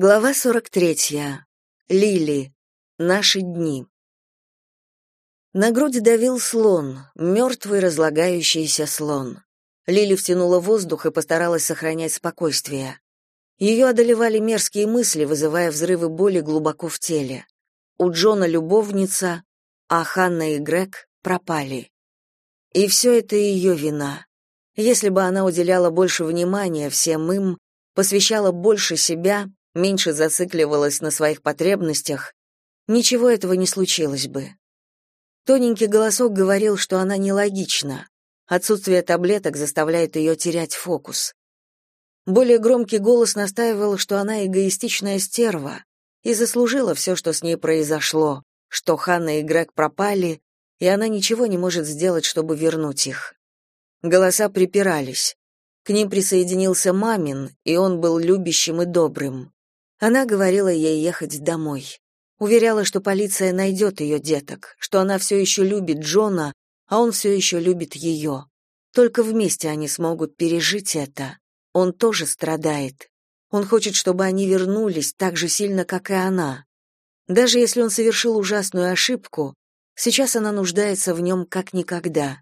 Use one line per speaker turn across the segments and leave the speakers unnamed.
Глава 43. Лили. Наши дни. На грудь давил слон, мертвый разлагающийся слон. Лили втянула воздух и постаралась сохранять спокойствие. Ее одолевали мерзкие мысли, вызывая взрывы боли глубоко в теле. У Джона любовница, а Ханна и Грег пропали. И все это ее вина. Если бы она уделяла больше внимания всем им, посвящала больше себя, меньше зацикливалась на своих потребностях, ничего этого не случилось бы. Тоненький голосок говорил, что она нелогична. Отсутствие таблеток заставляет ее терять фокус. Более громкий голос настаивал, что она эгоистичная стерва и заслужила все, что с ней произошло, что Ханна и Грег пропали, и она ничего не может сделать, чтобы вернуть их. Голоса припирались. К ним присоединился Мамин, и он был любящим и добрым. Она говорила ей ехать домой. Уверяла, что полиция найдет ее деток, что она все еще любит Джона, а он все еще любит ее. Только вместе они смогут пережить это. Он тоже страдает. Он хочет, чтобы они вернулись так же сильно, как и она. Даже если он совершил ужасную ошибку, сейчас она нуждается в нем как никогда.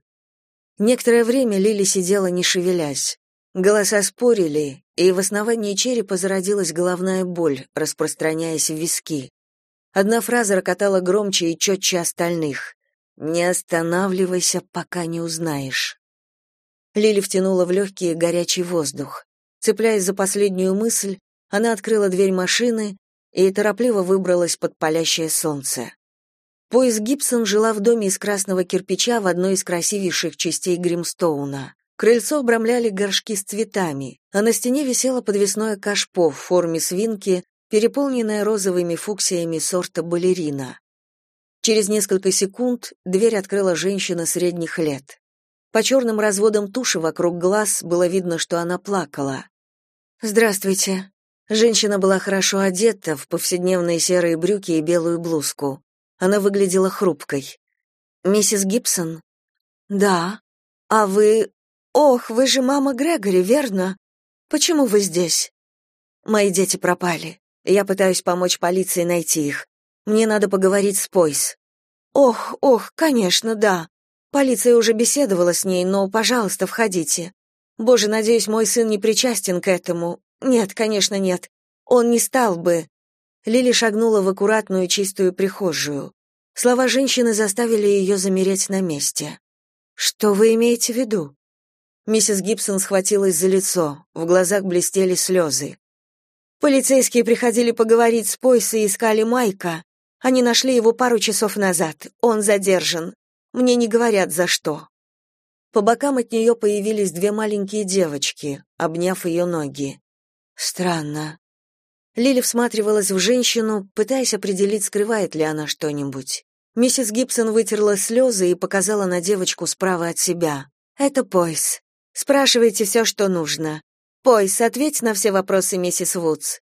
Некоторое время Лили сидела, не шевелясь. Голоса спорили, и в основании черепа зародилась головная боль, распространяясь в виски. Одна фраза рокотала громче и четче остальных. «Не останавливайся, пока не узнаешь». Лили втянула в легкий горячий воздух. Цепляясь за последнюю мысль, она открыла дверь машины и торопливо выбралась под палящее солнце. Поис Гибсон жила в доме из красного кирпича в одной из красивейших частей Гримстоуна. Крыльцо обрамляли горшки с цветами, а на стене висело подвесное кашпо в форме свинки, переполненное розовыми фуксиями сорта балерина. Через несколько секунд дверь открыла женщина средних лет. По черным разводам туши вокруг глаз было видно, что она плакала. «Здравствуйте». Женщина была хорошо одета в повседневные серые брюки и белую блузку. Она выглядела хрупкой. «Миссис Гибсон?» «Да. А вы «Ох, вы же мама Грегори, верно? Почему вы здесь?» «Мои дети пропали. Я пытаюсь помочь полиции найти их. Мне надо поговорить с Пойс». «Ох, ох, конечно, да. Полиция уже беседовала с ней, но, пожалуйста, входите. Боже, надеюсь, мой сын не причастен к этому. Нет, конечно, нет. Он не стал бы». Лили шагнула в аккуратную чистую прихожую. Слова женщины заставили ее замереть на месте. «Что вы имеете в виду?» Миссис Гибсон схватилась за лицо, в глазах блестели слезы. Полицейские приходили поговорить с Пойсой и искали Майка. Они нашли его пару часов назад. Он задержан. Мне не говорят, за что. По бокам от нее появились две маленькие девочки, обняв ее ноги. Странно. Лили всматривалась в женщину, пытаясь определить, скрывает ли она что-нибудь. Миссис Гибсон вытерла слезы и показала на девочку справа от себя. «Это Пойс. Спрашивайте все, что нужно. Пойс, ответь на все вопросы миссис Вудс.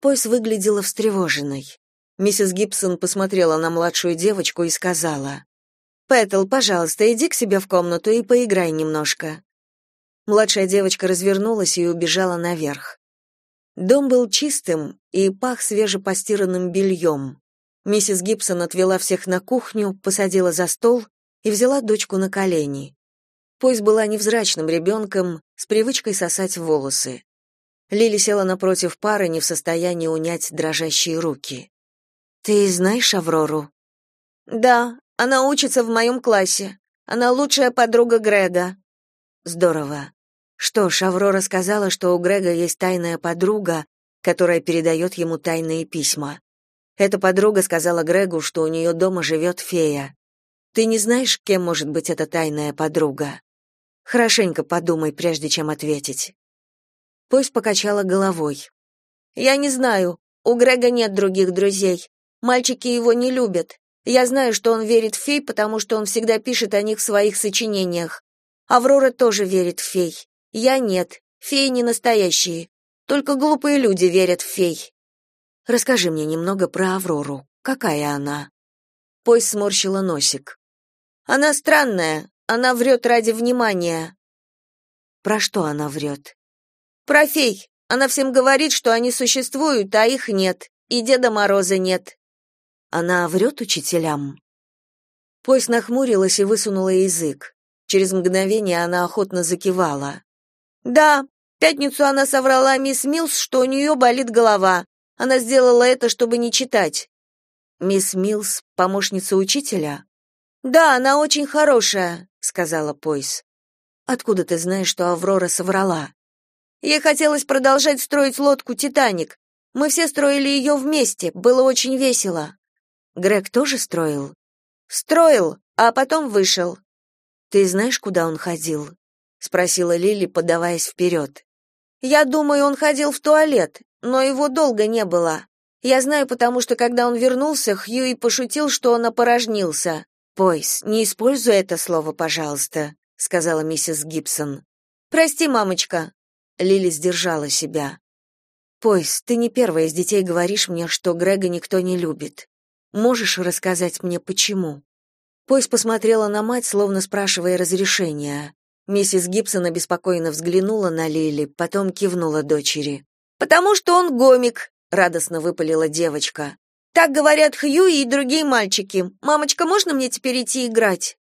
Пойс выглядела встревоженной. Миссис Гибсон посмотрела на младшую девочку и сказала: "Пэтл, пожалуйста, иди к себе в комнату и поиграй немножко". Младшая девочка развернулась и убежала наверх. Дом был чистым и пах свежепостиранным бельем. Миссис Гибсон отвела всех на кухню, посадила за стол и взяла дочку на колени. Пойс была невзрачным ребенком, с привычкой сосать волосы. Лили села напротив пары, не в состоянии унять дрожащие руки. «Ты знаешь Аврору?» «Да, она учится в моем классе. Она лучшая подруга Грега». «Здорово. Что ж, Аврора сказала, что у Грега есть тайная подруга, которая передает ему тайные письма. Эта подруга сказала Грегу, что у нее дома живет фея. Ты не знаешь, кем может быть эта тайная подруга?» Хорошенько подумай, прежде чем ответить. Пусть покачала головой. Я не знаю. У Грега нет других друзей. Мальчики его не любят. Я знаю, что он верит в фей, потому что он всегда пишет о них в своих сочинениях. Аврора тоже верит в фей. Я нет. Феи не настоящие. Только глупые люди верят в фей. Расскажи мне немного про Аврору. Какая она? Пойс сморщила носик. Она странная, она врет ради внимания. Про что она врет? Про фей. Она всем говорит, что они существуют, а их нет, и Деда Мороза нет. Она врет учителям. Пойс нахмурилась и высунула язык. Через мгновение она охотно закивала. Да, пятницу она соврала мисс Милс, что у нее болит голова. Она сделала это, чтобы не читать. Мисс Милс помощница учителя? Да, она очень хорошая, сказала Пойс. Откуда ты знаешь, что Аврора соврала? Ей хотелось продолжать строить лодку Титаник. Мы все строили ее вместе, было очень весело. Грег тоже строил? Строил, а потом вышел. Ты знаешь, куда он ходил? спросила Лили, подаваясь вперед. Я думаю, он ходил в туалет, но его долго не было. Я знаю, потому что когда он вернулся, Хьюи пошутил, что он опорожнился. «Пойс, не используй это слово, пожалуйста», — сказала миссис Гибсон. «Прости, мамочка». Лили сдержала себя. «Пойс, ты не первая из детей говоришь мне, что Грега никто не любит. Можешь рассказать мне, почему?» Пойс посмотрела на мать, словно спрашивая разрешения. Миссис Гибсон обеспокоенно взглянула на Лили, потом кивнула дочери. «Потому что он гомик», — радостно выпалила девочка. «Так говорят Хьюи и другие мальчики. Мамочка, можно мне теперь идти играть?»